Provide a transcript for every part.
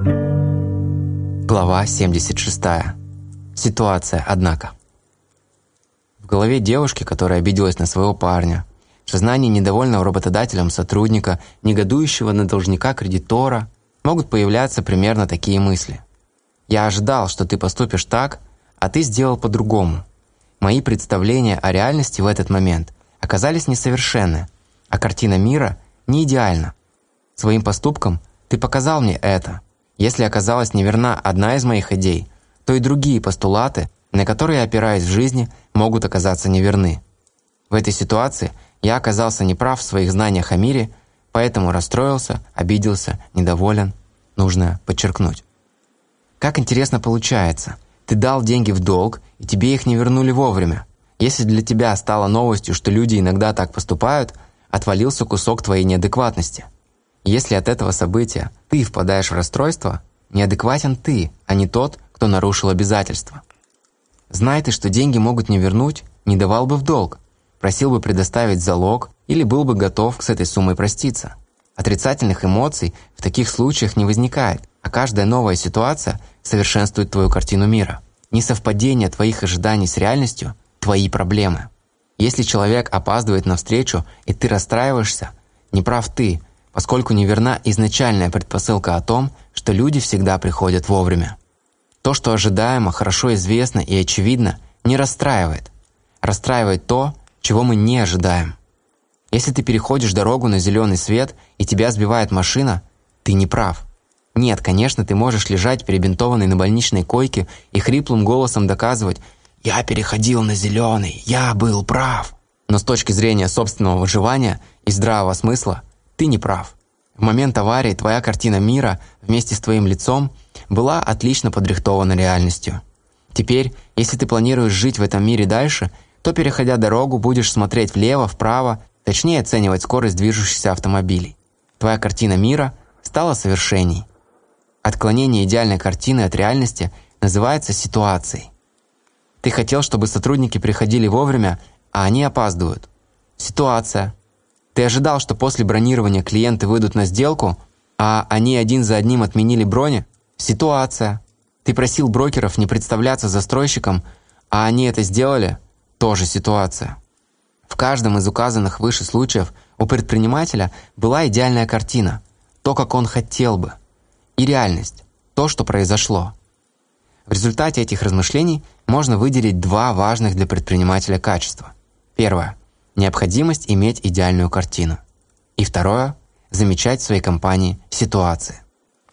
Глава 76. Ситуация, однако. В голове девушки, которая обиделась на своего парня, в сознании недовольного работодателем сотрудника, негодующего на должника кредитора, могут появляться примерно такие мысли. «Я ожидал, что ты поступишь так, а ты сделал по-другому. Мои представления о реальности в этот момент оказались несовершенны, а картина мира не идеальна. Своим поступком ты показал мне это. Если оказалась неверна одна из моих идей, то и другие постулаты, на которые я опираюсь в жизни, могут оказаться неверны. В этой ситуации я оказался неправ в своих знаниях о мире, поэтому расстроился, обиделся, недоволен. Нужно подчеркнуть. Как интересно получается. Ты дал деньги в долг, и тебе их не вернули вовремя. Если для тебя стало новостью, что люди иногда так поступают, отвалился кусок твоей неадекватности – если от этого события ты впадаешь в расстройство, неадекватен ты, а не тот, кто нарушил обязательства. Знай ты, что деньги могут не вернуть, не давал бы в долг, просил бы предоставить залог или был бы готов с этой суммой проститься. Отрицательных эмоций в таких случаях не возникает, а каждая новая ситуация совершенствует твою картину мира. Несовпадение твоих ожиданий с реальностью – твои проблемы. Если человек опаздывает на встречу, и ты расстраиваешься, не прав ты, поскольку неверна изначальная предпосылка о том, что люди всегда приходят вовремя. То, что ожидаемо, хорошо известно и очевидно, не расстраивает. Расстраивает то, чего мы не ожидаем. Если ты переходишь дорогу на зеленый свет и тебя сбивает машина, ты не прав. Нет, конечно, ты можешь лежать перебинтованный на больничной койке и хриплым голосом доказывать «Я переходил на зеленый, я был прав». Но с точки зрения собственного выживания и здравого смысла ты не прав. В момент аварии твоя картина мира вместе с твоим лицом была отлично подрихтована реальностью. Теперь, если ты планируешь жить в этом мире дальше, то, переходя дорогу, будешь смотреть влево, вправо, точнее оценивать скорость движущихся автомобилей. Твоя картина мира стала совершенней. Отклонение идеальной картины от реальности называется ситуацией. Ты хотел, чтобы сотрудники приходили вовремя, а они опаздывают. Ситуация. Ты ожидал, что после бронирования клиенты выйдут на сделку, а они один за одним отменили брони? Ситуация. Ты просил брокеров не представляться застройщиком, а они это сделали? Тоже ситуация. В каждом из указанных выше случаев у предпринимателя была идеальная картина, то, как он хотел бы, и реальность, то, что произошло. В результате этих размышлений можно выделить два важных для предпринимателя качества. Первое необходимость иметь идеальную картину. И второе – замечать в своей компании ситуации.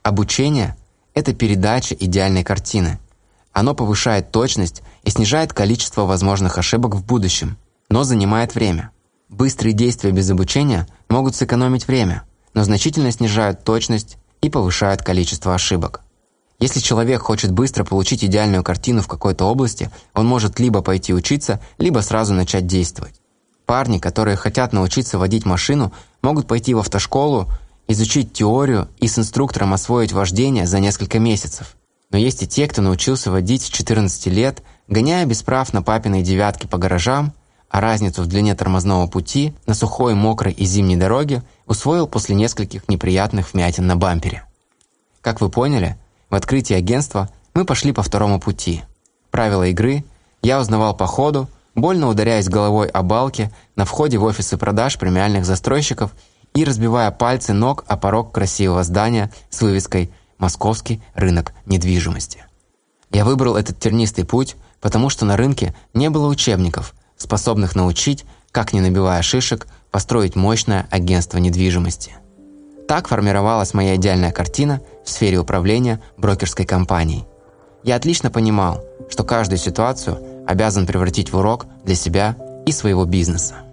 Обучение – это передача идеальной картины. Оно повышает точность и снижает количество возможных ошибок в будущем, но занимает время. Быстрые действия без обучения могут сэкономить время, но значительно снижают точность и повышают количество ошибок. Если человек хочет быстро получить идеальную картину в какой-то области, он может либо пойти учиться, либо сразу начать действовать. Парни, которые хотят научиться водить машину, могут пойти в автошколу, изучить теорию и с инструктором освоить вождение за несколько месяцев. Но есть и те, кто научился водить с 14 лет, гоняя без прав на папиной девятке по гаражам, а разницу в длине тормозного пути на сухой, мокрой и зимней дороге усвоил после нескольких неприятных вмятин на бампере. Как вы поняли, в открытии агентства мы пошли по второму пути. Правила игры я узнавал по ходу, больно ударяясь головой о балки на входе в офисы продаж премиальных застройщиков и разбивая пальцы ног о порог красивого здания с вывеской «Московский рынок недвижимости». Я выбрал этот тернистый путь, потому что на рынке не было учебников, способных научить, как не набивая шишек, построить мощное агентство недвижимости. Так формировалась моя идеальная картина в сфере управления брокерской компанией. Я отлично понимал, что каждую ситуацию – обязан превратить в урок для себя и своего бизнеса.